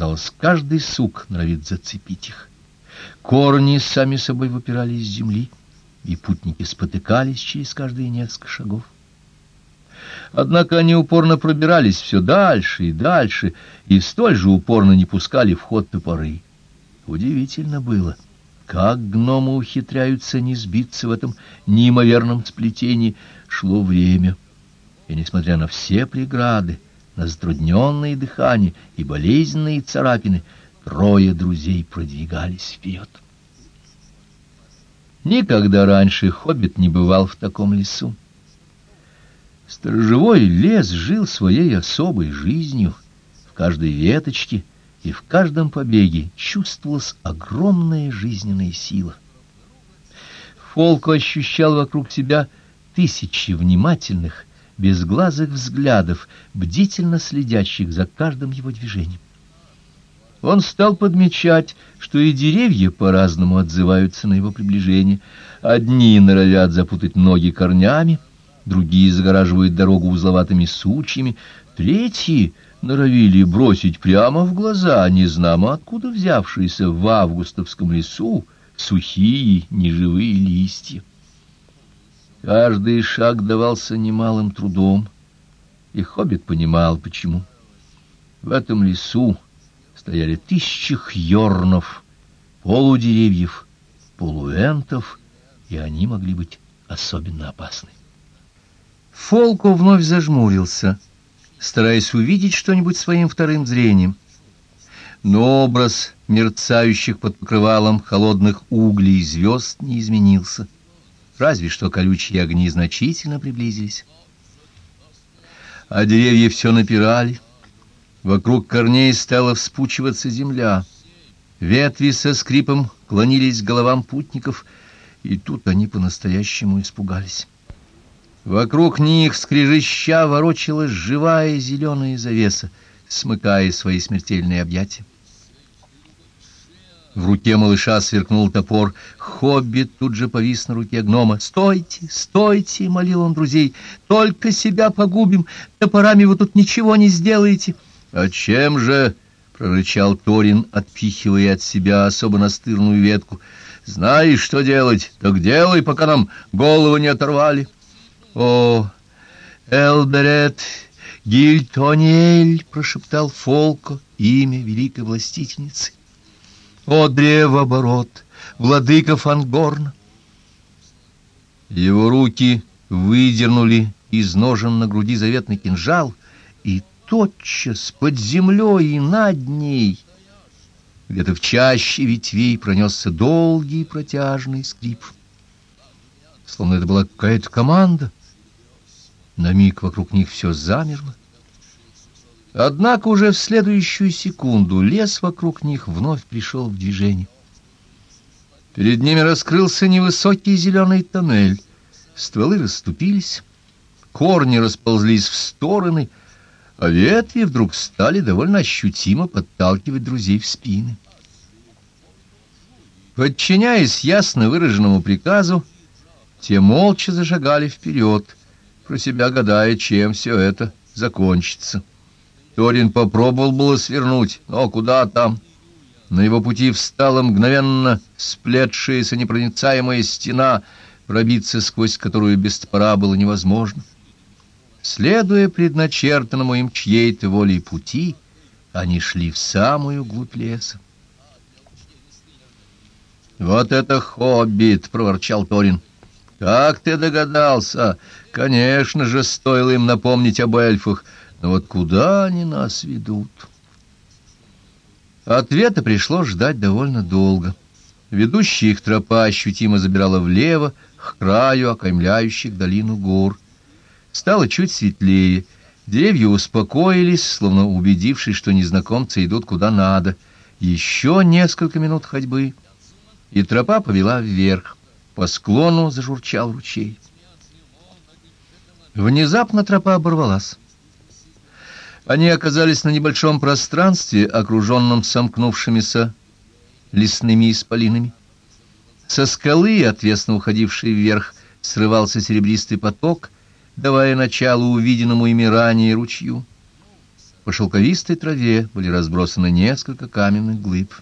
Казалось, каждый сук норовит зацепить их. Корни сами собой выпирали из земли, и путники спотыкались через каждые несколько шагов. Однако они упорно пробирались все дальше и дальше, и столь же упорно не пускали в ход топоры. Удивительно было, как гномы ухитряются не сбиться в этом неимоверном сплетении. Шло время, и, несмотря на все преграды, на затрудненные дыхания и болезненные царапины, трое друзей продвигались вперед. Никогда раньше хоббит не бывал в таком лесу. Сторожевой лес жил своей особой жизнью. В каждой веточке и в каждом побеге чувствовалась огромная жизненная сила. Фолко ощущал вокруг себя тысячи внимательных, безглазых взглядов, бдительно следящих за каждым его движением. Он стал подмечать, что и деревья по-разному отзываются на его приближение. Одни норовят запутать ноги корнями, другие загораживают дорогу узловатыми сучьями, третьи норовили бросить прямо в глаза, незнамо откуда взявшиеся в августовском лесу сухие неживые листья. Каждый шаг давался немалым трудом, и хоббит понимал, почему. В этом лесу стояли тысячи хьорнов, полудеревьев, полуэнтов, и они могли быть особенно опасны. Фолко вновь зажмурился, стараясь увидеть что-нибудь своим вторым зрением. Но образ мерцающих под покрывалом холодных углей звезд не изменился, разве что колючие огни значительно приблизились. А деревья все напирали, вокруг корней стала вспучиваться земля, ветви со скрипом клонились к головам путников, и тут они по-настоящему испугались. Вокруг них скрежеща ворочалась живая зеленая завеса, смыкая свои смертельные объятия. В руке малыша сверкнул топор. Хоббит тут же повис на руке гнома. «Стойте, стойте!» — молил он друзей. «Только себя погубим! Топорами вы тут ничего не сделаете!» «А чем же?» — прорычал Торин, отпихивая от себя особо настырную ветку. «Знаешь, что делать? Так делай, пока нам голову не оторвали!» «О, Элберет Гильтониэль!» — прошептал Фолко имя великой властительницы. «О, древооборот, владыка Фангорна!» Его руки выдернули из ножен на груди заветный кинжал, и тотчас под землей и над ней где-то в чаще ветвей пронесся долгий протяжный скрип. Словно это была какая-то команда — на миг вокруг них все замерло. Однако уже в следующую секунду лес вокруг них вновь пришел в движение. Перед ними раскрылся невысокий зеленый тоннель. Стволы расступились, корни расползлись в стороны, а ветви вдруг стали довольно ощутимо подталкивать друзей в спины. Подчиняясь ясно выраженному приказу, те молча зашагали вперед — про себя гадая, чем все это закончится. Торин попробовал было свернуть, но куда там? На его пути встала мгновенно сплетшаяся непроницаемая стена, пробиться сквозь которую без топора было невозможно. Следуя предначертанному им чьей-то волей пути, они шли в самую глубь леса. «Вот это хоббит!» — проворчал Торин. «Как ты догадался? Конечно же, стоило им напомнить об эльфах. Но вот куда они нас ведут?» Ответа пришлось ждать довольно долго. Ведущая их тропа ощутимо забирала влево, к краю окаймляющих долину гор. Стало чуть светлее. Деревья успокоились, словно убедившись, что незнакомцы идут куда надо. Еще несколько минут ходьбы, и тропа повела вверх. По склону зажурчал ручей. Внезапно тропа оборвалась. Они оказались на небольшом пространстве, окруженном сомкнувшимися лесными исполинами. Со скалы, отвесно уходившей вверх, срывался серебристый поток, давая начало увиденному ими ранее ручью. По шелковистой траве были разбросаны несколько каменных глыб.